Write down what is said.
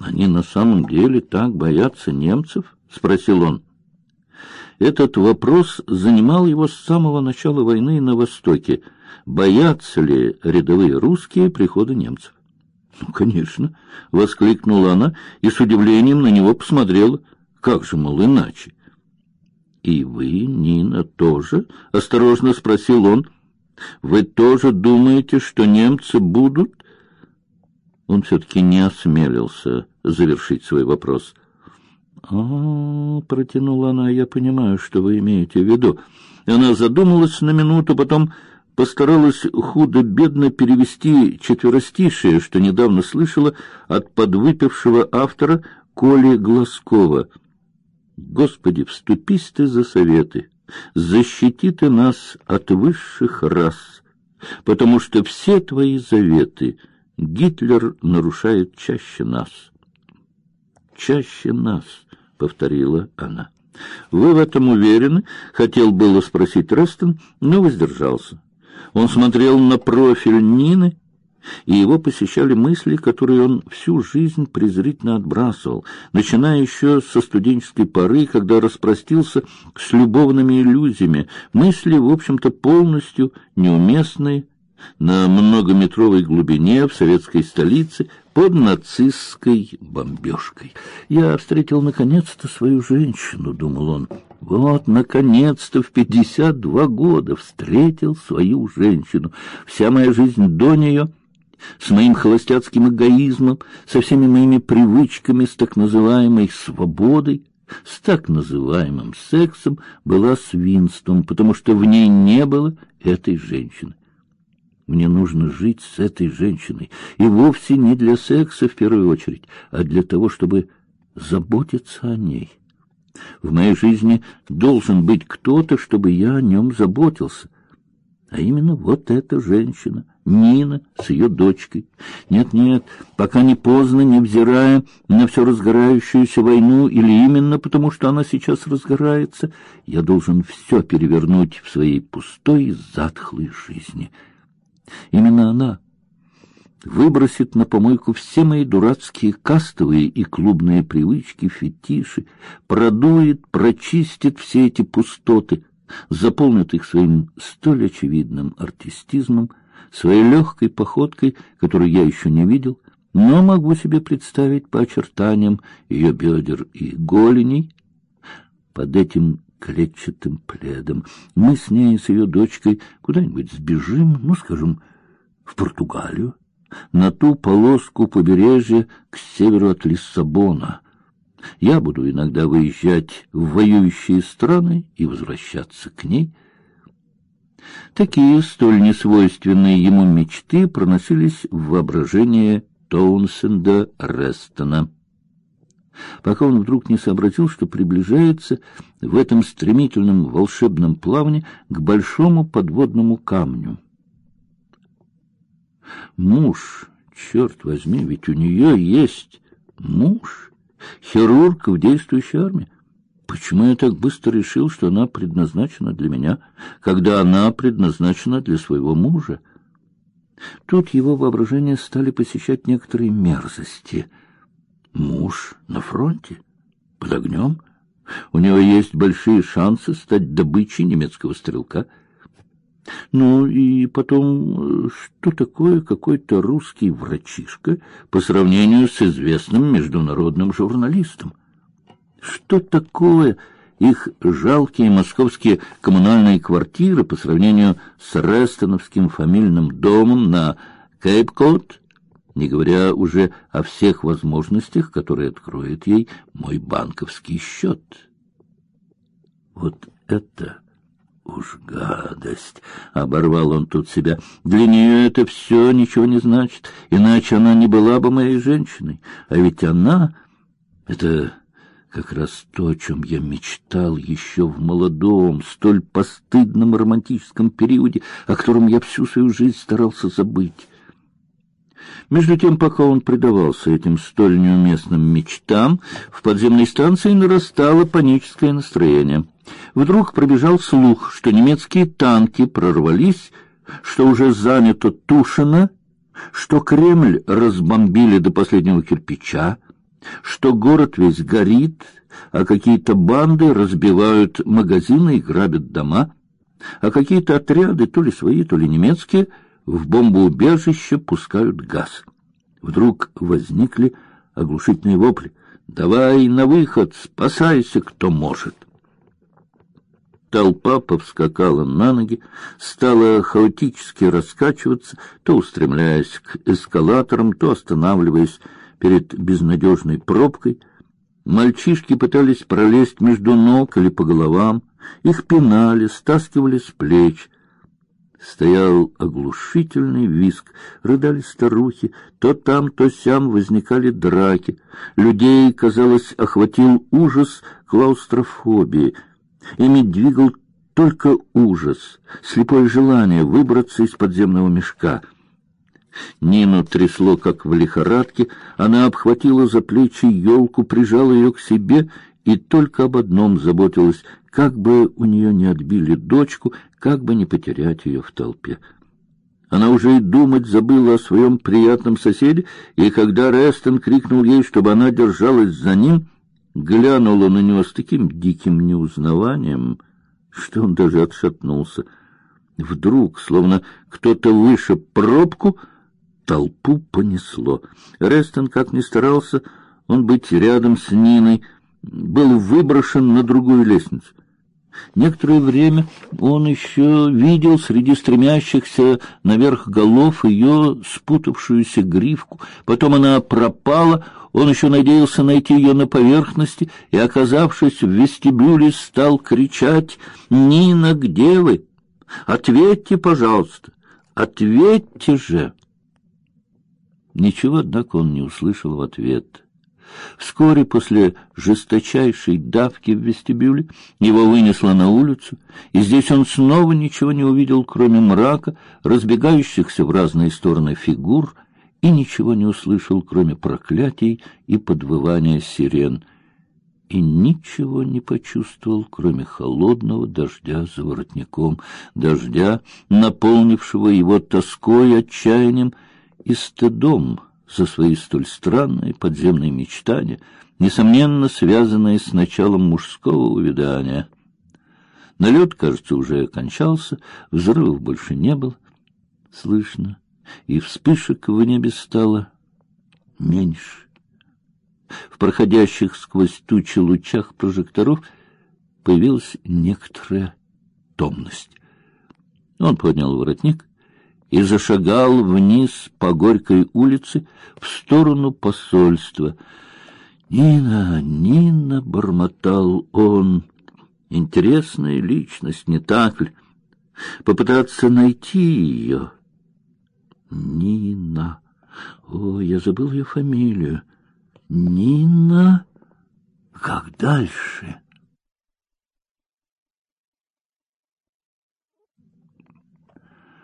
Они на самом деле так боятся немцев? спросил он. Этот вопрос занимал его с самого начала войны на Востоке. Боятся ли рядовые русские прихода немцев? Ну, конечно, воскликнула она и с удивлением на него посмотрела. Как же, мол, иначе? И вы, Нина, тоже? осторожно спросил он. Вы тоже думаете, что немцы будут? Он все-таки не осмелился завершить свой вопрос. А, протянула она, я понимаю, что вы имеете в виду. Она задумалась на минуту, потом постаралась худо-бедно перевести четверостишее, что недавно слышала от подвыпившего автора Коли Глазкова. Господи, вступись ты за советы, защити ты нас от высших рас, потому что все твои заветы Гитлер нарушает чаще нас. Чаще нас, повторила она. Вы в этом уверены? Хотел было спросить Рестон, но воздержался. Он смотрел на профиль Нины, и его посещали мысли, которые он всю жизнь презрительно отбрасывал, начиная еще со студенческой поры, когда распростился с любовными иллюзиями, мысли, в общем-то, полностью неуместные на многометровой глубине в советской столице под нацистской бомбежкой. Я встретил наконец-то свою женщину, думал он. Вот наконец-то в пятьдесят два года встретил свою женщину. Вся моя жизнь до нее с моим холостяцким эгоизмом, со всеми моими привычками, с так называемой свободой, с так называемым сексом была свинством, потому что в ней не было этой женщины. Мне нужно жить с этой женщиной, и вовсе не для секса в первую очередь, а для того, чтобы заботиться о ней. В моей жизни должен быть кто-то, чтобы я о нем заботился. А именно вот эта женщина, Нина с ее дочкой. Нет, нет, пока не поздно, невзирая на всю разгорающуюся войну, или именно потому, что она сейчас разгорается, я должен все перевернуть в своей пустой, затхлой жизни. Именно она выбросит на помойку все мои дурацкие кастовые и клубные привычки, фетиши, продует, прочистит все эти пустоты, заполнит их своим столь очевидным артистизмом, своей легкой походкой, которую я еще не видел, но могу себе представить по очертаниям ее бедер и голеней. Под этим клетчатым пледом. Мы с ней, с ее дочкой, куда-нибудь сбежим, ну, скажем, в Португалию, на ту полоску побережья к северу от Лиссабона. Я буду иногда выезжать в воюющие страны и возвращаться к ней. Такие столь несвойственные ему мечты проносились в воображении Тоунсенда Рестона пока он вдруг не сообразил, что приближается в этом стремительном волшебном плавании к большому подводному камню. Муж, черт возьми, ведь у нее есть муж, хирург в действующей армии. Почему я так быстро решил, что она предназначена для меня, когда она предназначена для своего мужа? Тут его воображение стали посещать некоторые мерзости — Муж на фронте, под огнем. У него есть большие шансы стать добычей немецкого стрелка. Ну и потом, что такое какой-то русский врачишка по сравнению с известным международным журналистом? Что такое их жалкие московские коммунальные квартиры по сравнению с Рестоновским фамильным домом на Кейп-Кот не говоря уже о всех возможностях, которые откроет ей мой банковский счет. Вот это уж гадость! Оборвал он тут себя. Для нее это все ничего не значит, иначе она не была бы моей женщиной. А ведь она — это как раз то, о чем я мечтал еще в молодом, столь постыдном романтическом периоде, о котором я всю свою жизнь старался забыть. Между тем, пока он предавался этим столь неуместным мечтам, в подземной станции нарастало паническое настроение. Вдруг пробежал слух, что немецкие танки прорвались, что уже занято Тушино, что Кремль разбомбили до последнего кирпича. что город весь горит, а какие-то банды разбивают магазины и грабят дома, а какие-то отряды, то ли свои, то ли немецкие, в бомбоубежище пускают газ. Вдруг возникли оглушительные вопли. «Давай на выход, спасайся, кто может!» Толпа повскакала на ноги, стала хаотически раскачиваться, то устремляясь к эскалаторам, то останавливаясь перед безнадежной пробкой. Мальчишки пытались пролезть между ног или по головам, их пинали, стаскивали с плеч. Стоял оглушительный визг, рыдали старухи, то там, то сям возникали драки. Людей, казалось, охватил ужас клаустрофобии. Ими двигал только ужас, слепое желание выбраться из подземного мешка. Нину трясло, как в лихорадке, она обхватила за плечи елку, прижала ее к себе и только об одном заботилась как бы у нее не отбили дочку, как бы не потерять ее в толпе. Она уже и думать забыла о своем приятном соседе, и когда Рестон крикнул ей, чтобы она держалась за ним, глянула на него с таким диким неузнаванием, что он даже отшатнулся. Вдруг, словно кто-то выше пробку, толпу понесло. Рестон, как ни старался он быть рядом с Ниной, был выброшен на другую лестницу. Некоторое время он еще видел среди стремящихся наверх голов ее спутавшуюся гривку. Потом она пропала, он еще надеялся найти ее на поверхности и, оказавшись в вестибюле, стал кричать «Нина, где вы? Ответьте, пожалуйста, ответьте же!» Ничего, однако, он не услышал в ответ. Вскоре после жесточайшей давки в вестибюле его вынесло на улицу, и здесь он снова ничего не увидел, кроме мрака, разбегающихся в разные стороны фигур, и ничего не услышал, кроме проклятий и подвывания сирен, и ничего не почувствовал, кроме холодного дождя за воротником, дождя, наполнившего его тоской, отчаянием и стыдом за свои столь странные подземные мечтания, несомненно связанные с началом мужского увядания. Налет, кажется, уже кончался, взрывов больше не было. Слышно, и вспышек в небе стало меньше. В проходящих сквозь тучи лучах прожекторов появилась некоторая томность. Он поднял воротник и зашагал вниз по Горькой улице в сторону посольства. «Нина, Нина!» — бормотал он. «Интересная личность, не так ли? Попытаться найти ее?» «Нина! О, я забыл ее фамилию. Нина! Как дальше?»